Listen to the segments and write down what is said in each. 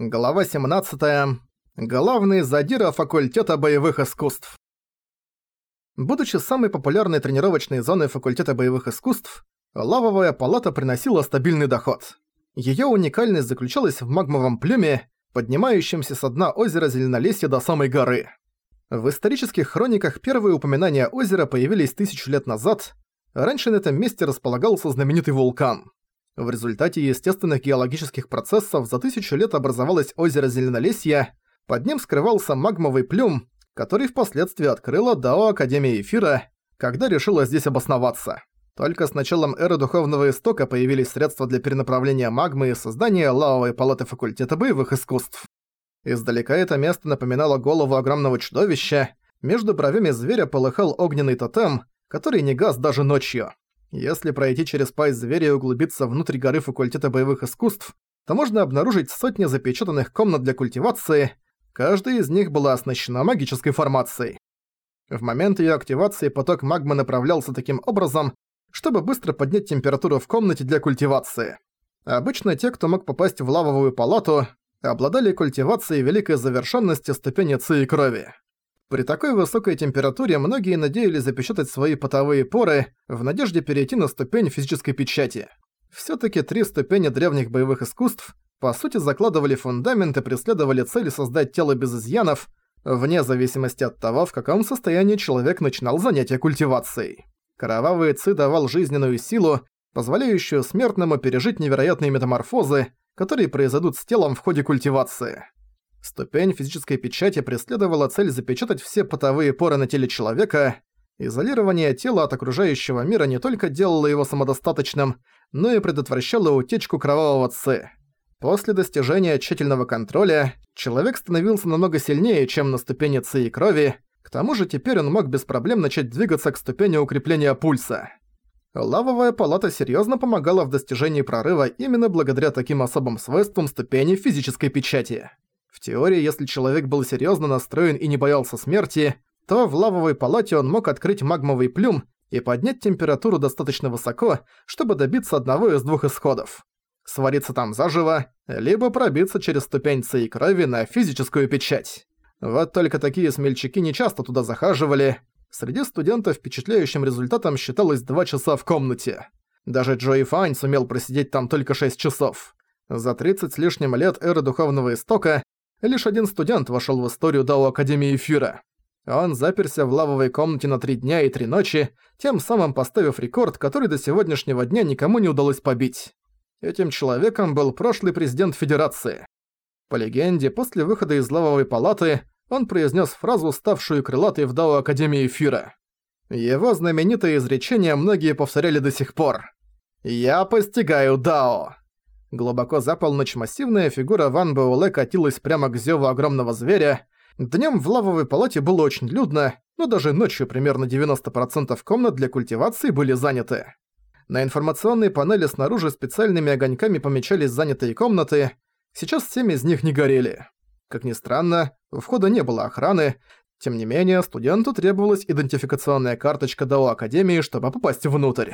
Глава 17. Главный задира факультета боевых искусств. Будучи самой популярной тренировочной зоной факультета боевых искусств, лавовая палата приносила стабильный доход. Её уникальность заключалась в магмовом плюме, поднимающемся с дна озера Зеленолесья до самой горы. В исторических хрониках первые упоминания озера появились тысячу лет назад, раньше на этом месте располагался знаменитый вулкан. В результате естественных геологических процессов за тысячу лет образовалось озеро Зеленолесье, под ним скрывался магмовый плюм, который впоследствии открыла Дао Академия Эфира, когда решила здесь обосноваться. Только с началом эры Духовного Истока появились средства для перенаправления магмы и создания лавовой палаты факультета боевых искусств. Издалека это место напоминало голову огромного чудовища, между бровями зверя полыхал огненный тотем, который не гас даже ночью. Если пройти через пасть зверя и углубиться внутрь горы факультета боевых искусств, то можно обнаружить сотни запечатанных комнат для культивации, каждая из них была оснащена магической формацией. В момент ее активации поток магмы направлялся таким образом, чтобы быстро поднять температуру в комнате для культивации. Обычно те, кто мог попасть в лавовую палату, обладали культивацией великой завершенности ступени ци и крови. При такой высокой температуре многие надеялись запечатать свои потовые поры в надежде перейти на ступень физической печати. Все-таки три ступени древних боевых искусств по сути закладывали фундамент и преследовали цели создать тело без изъянов, вне зависимости от того, в каком состоянии человек начинал занятие культивацией. Кровавый Ци давал жизненную силу, позволяющую смертному пережить невероятные метаморфозы, которые произойдут с телом в ходе культивации. Ступень физической печати преследовала цель запечатать все потовые поры на теле человека. Изолирование тела от окружающего мира не только делало его самодостаточным, но и предотвращало утечку кровавого ци. После достижения тщательного контроля человек становился намного сильнее, чем на ступени ци и крови, к тому же теперь он мог без проблем начать двигаться к ступени укрепления пульса. Лавовая палата серьезно помогала в достижении прорыва именно благодаря таким особым свойствам ступени физической печати. В теории, если человек был серьезно настроен и не боялся смерти, то в лавовой палате он мог открыть магмовый плюм и поднять температуру достаточно высоко, чтобы добиться одного из двух исходов. Свариться там заживо, либо пробиться через ступень и крови на физическую печать. Вот только такие смельчаки нечасто туда захаживали. Среди студентов впечатляющим результатом считалось два часа в комнате. Даже Джои Файн сумел просидеть там только 6 часов. За 30 с лишним лет эры Духовного Истока лишь один студент вошел в историю Дао Академии Эфира. Он заперся в лавовой комнате на три дня и три ночи, тем самым поставив рекорд, который до сегодняшнего дня никому не удалось побить. Этим человеком был прошлый президент Федерации. По легенде, после выхода из лавовой палаты он произнес фразу, ставшую крылатой в Дао Академии Эфира. Его знаменитое изречение многие повторяли до сих пор. «Я постигаю Дао». Глубоко за полночь массивная фигура Ван Буэлэ катилась прямо к зеву огромного зверя. Днем в лавовой палате было очень людно, но даже ночью примерно 90% комнат для культивации были заняты. На информационной панели снаружи специальными огоньками помечались занятые комнаты, сейчас семь из них не горели. Как ни странно, у входа не было охраны, тем не менее, студенту требовалась идентификационная карточка ДАО Академии, чтобы попасть внутрь.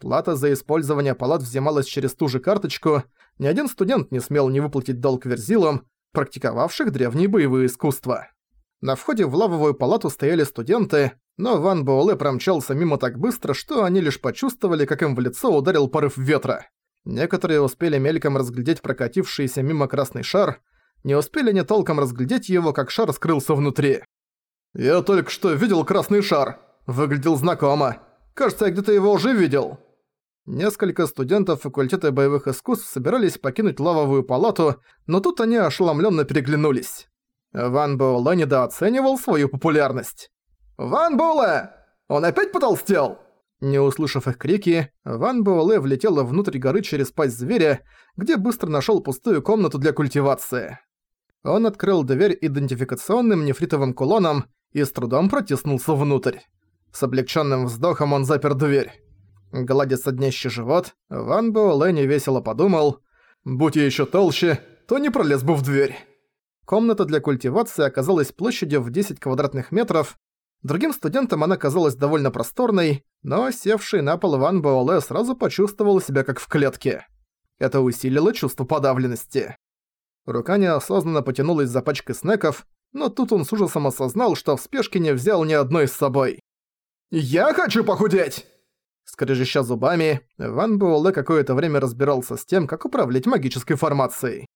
Плата за использование палат взималась через ту же карточку, ни один студент не смел не выплатить долг верзилам, практиковавших древние боевые искусства. На входе в лавовую палату стояли студенты, но Ван Буэлэ промчался мимо так быстро, что они лишь почувствовали, как им в лицо ударил порыв ветра. Некоторые успели мельком разглядеть прокатившийся мимо красный шар, не успели не толком разглядеть его, как шар скрылся внутри. «Я только что видел красный шар. Выглядел знакомо. Кажется, я где-то его уже видел». Несколько студентов факультета боевых искусств собирались покинуть лавовую палату, но тут они ошеломленно переглянулись. Ван Буэлэ недооценивал свою популярность. «Ван Буэлэ! Он опять потолстел!» Не услышав их крики, Ван Буэлэ влетела внутрь горы через пасть зверя, где быстро нашел пустую комнату для культивации. Он открыл дверь идентификационным нефритовым кулоном и с трудом протиснулся внутрь. С облегченным вздохом он запер дверь. Гладя соднящий живот, Ван Буэлэ невесело подумал, «Будь я ещё толще, то не пролез бы в дверь». Комната для культивации оказалась площадью в 10 квадратных метров. Другим студентам она казалась довольно просторной, но севший на пол Ван Буэлэ сразу почувствовал себя как в клетке. Это усилило чувство подавленности. Рука неосознанно потянулась за пачкой снеков, но тут он с ужасом осознал, что в спешке не взял ни одной с собой. «Я хочу похудеть!» Скрежеща зубами, Ван Буэлэ какое-то время разбирался с тем, как управлять магической формацией.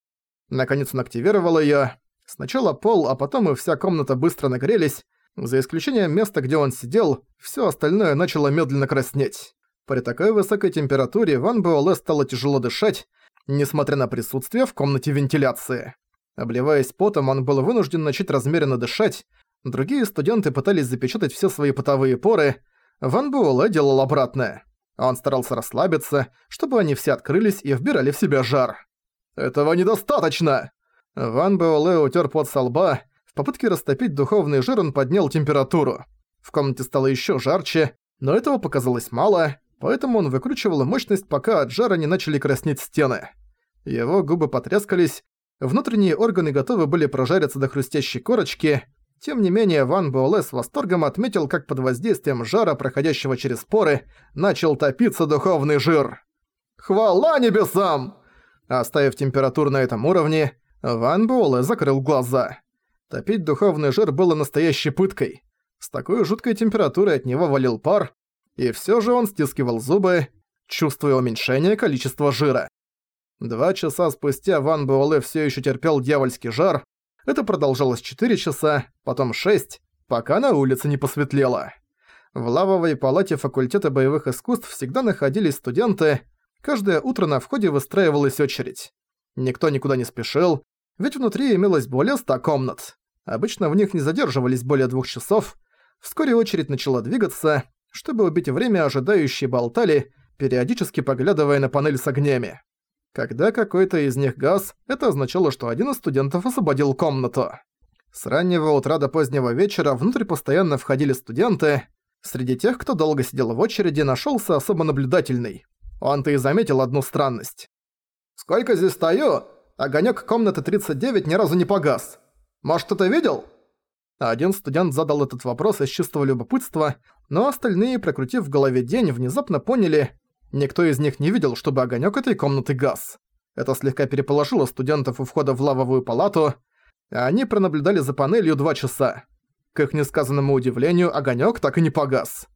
Наконец он активировал её. Сначала пол, а потом и вся комната быстро нагрелись. За исключением места, где он сидел, всё остальное начало медленно краснеть. При такой высокой температуре Ван Буэлэ стало тяжело дышать, несмотря на присутствие в комнате вентиляции. Обливаясь потом, он был вынужден начать размеренно дышать. Другие студенты пытались запечатать все свои потовые поры, Ван Буэлэ делал обратное. Он старался расслабиться, чтобы они все открылись и вбирали в себя жар. «Этого недостаточно!» Ван Буэлэ утер пот со лба. В попытке растопить духовный жир он поднял температуру. В комнате стало еще жарче, но этого показалось мало, поэтому он выкручивал мощность, пока от жара не начали краснеть стены. Его губы потрескались, внутренние органы готовы были прожариться до хрустящей корочки, тем не менее, Ван Буэлэ с восторгом отметил, как под воздействием жара, проходящего через поры, начал топиться духовный жир. «Хвала небесам!» Оставив температуру на этом уровне, Ван Буэлэ закрыл глаза. Топить духовный жир было настоящей пыткой. С такой жуткой температурой от него валил пар, и всё же он стискивал зубы, чувствуя уменьшение количества жира. Два часа спустя Ван Буэлэ всё ещё терпел дьявольский жар, это продолжалось 4 часа, потом 6, пока на улице не посветлело. В лавовой палате факультета боевых искусств всегда находились студенты, каждое утро на входе выстраивалась очередь. Никто никуда не спешил, ведь внутри имелось более 100 комнат. Обычно в них не задерживались более двух часов. Вскоре очередь начала двигаться, чтобы убить время ожидающие болтали, периодически поглядывая на панель с огнями. Когда какой-то из них газ, это означало, что один из студентов освободил комнату. С раннего утра до позднего вечера внутрь постоянно входили студенты. Среди тех, кто долго сидел в очереди, нашелся особо наблюдательный. Он-то и заметил одну странность. «Сколько здесь стою? Огонек комнаты 39 ни разу не погас. Может, кто-то видел?» Один студент задал этот вопрос из чистого любопытства, но остальные, прокрутив в голове день, внезапно поняли, Никто из них не видел, чтобы огонёк этой комнаты газ. Это слегка переполошило студентов у входа в лавовую палату, а они пронаблюдали за панелью два часа. К их несказанному удивлению, огонёк так и не погас.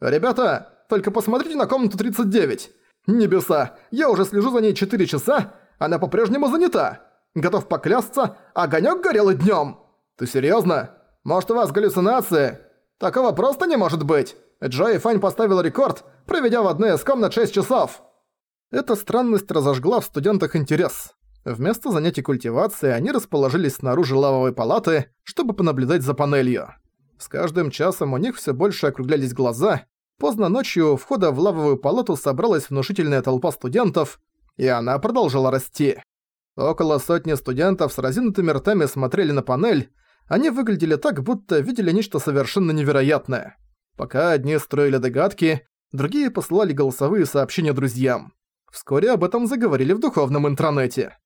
«Ребята, только посмотрите на комнату 39! Небеса, я уже слежу за ней четыре часа, она по-прежнему занята! Готов поклясться, огонёк горел и днём!» «Ты серьёзно? Может, у вас галлюцинации? Такого просто не может быть!» Джои Фань поставил рекорд, проведя в одной из комнат 6 часов. Эта странность разожгла в студентах интерес. Вместо занятий культивации они расположились снаружи лавовой палаты, чтобы понаблюдать за панелью. С каждым часом у них все больше округлялись глаза. Поздно ночью у входа в лавовую палату собралась внушительная толпа студентов, и она продолжала расти. Около сотни студентов с разинутыми ртами смотрели на панель, они выглядели так, будто видели нечто совершенно невероятное. Пока одни строили догадки, другие послали голосовые сообщения друзьям. Вскоре об этом заговорили в духовном интернете.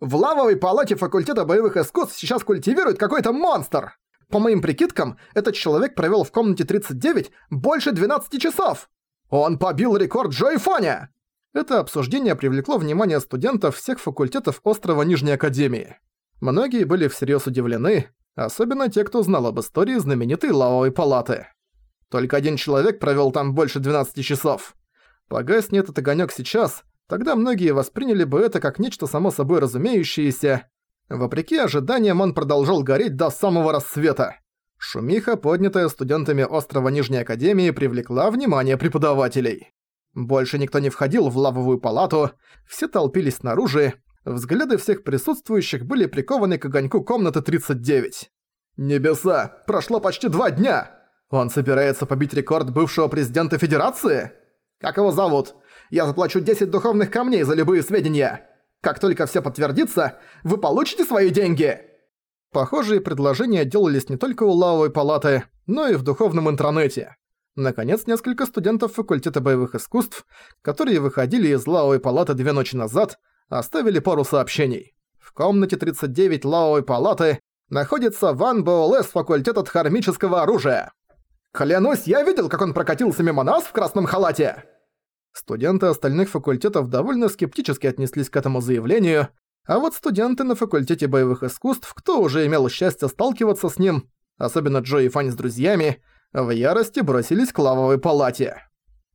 В лавовой палате факультета боевых искусств сейчас культивирует какой-то монстр! По моим прикидкам, этот человек провел в комнате 39 больше 12 часов! Он побил рекорд Джои Фоня! Это обсуждение привлекло внимание студентов всех факультетов острова Нижней Академии. Многие были всерьез удивлены, особенно те, кто знал об истории знаменитой лавовой палаты. Только один человек провёл там больше 12 часов. Погаснет этот огонёк сейчас, тогда многие восприняли бы это как нечто само собой разумеющееся. Вопреки ожиданиям он продолжал гореть до самого рассвета. Шумиха, поднятая студентами острова Нижней Академии, привлекла внимание преподавателей. Больше никто не входил в лавовую палату, все толпились снаружи, взгляды всех присутствующих были прикованы к огоньку комнаты 39. «Небеса! Прошло почти два дня!» Он собирается побить рекорд бывшего президента Федерации? Как его зовут? Я заплачу 10 духовных камней за любые сведения. Как только все подтвердится, вы получите свои деньги!» Похожие предложения делались не только у Лавовой палаты, но и в духовном интернете. Наконец, несколько студентов факультета боевых искусств, которые выходили из Лавовой палаты две ночи назад, оставили пару сообщений. В комнате 39 Лавовой палаты находится Ван Боулэ с факультета дхармического оружия. Клянусь, я видел, как он прокатился мимо нас в красном халате!» Студенты остальных факультетов довольно скептически отнеслись к этому заявлению, а вот студенты на факультете боевых искусств, кто уже имел счастье сталкиваться с ним, особенно Джо и Фань с друзьями, в ярости бросились к лавовой палате.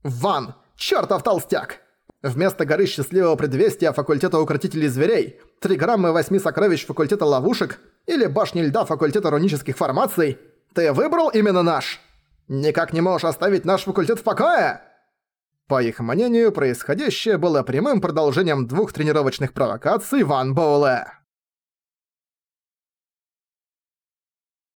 «Ван! Чёртов толстяк!» Вместо горы счастливого предвестия факультета укротителей зверей, 3 грамма 8 сокровищ факультета ловушек или башни льда факультета рунических формаций, ты выбрал именно наш! никак не можешь оставить наш факультет в покое!» По их мнению, происходящее было прямым продолжением двух тренировочных провокаций Ван Боула.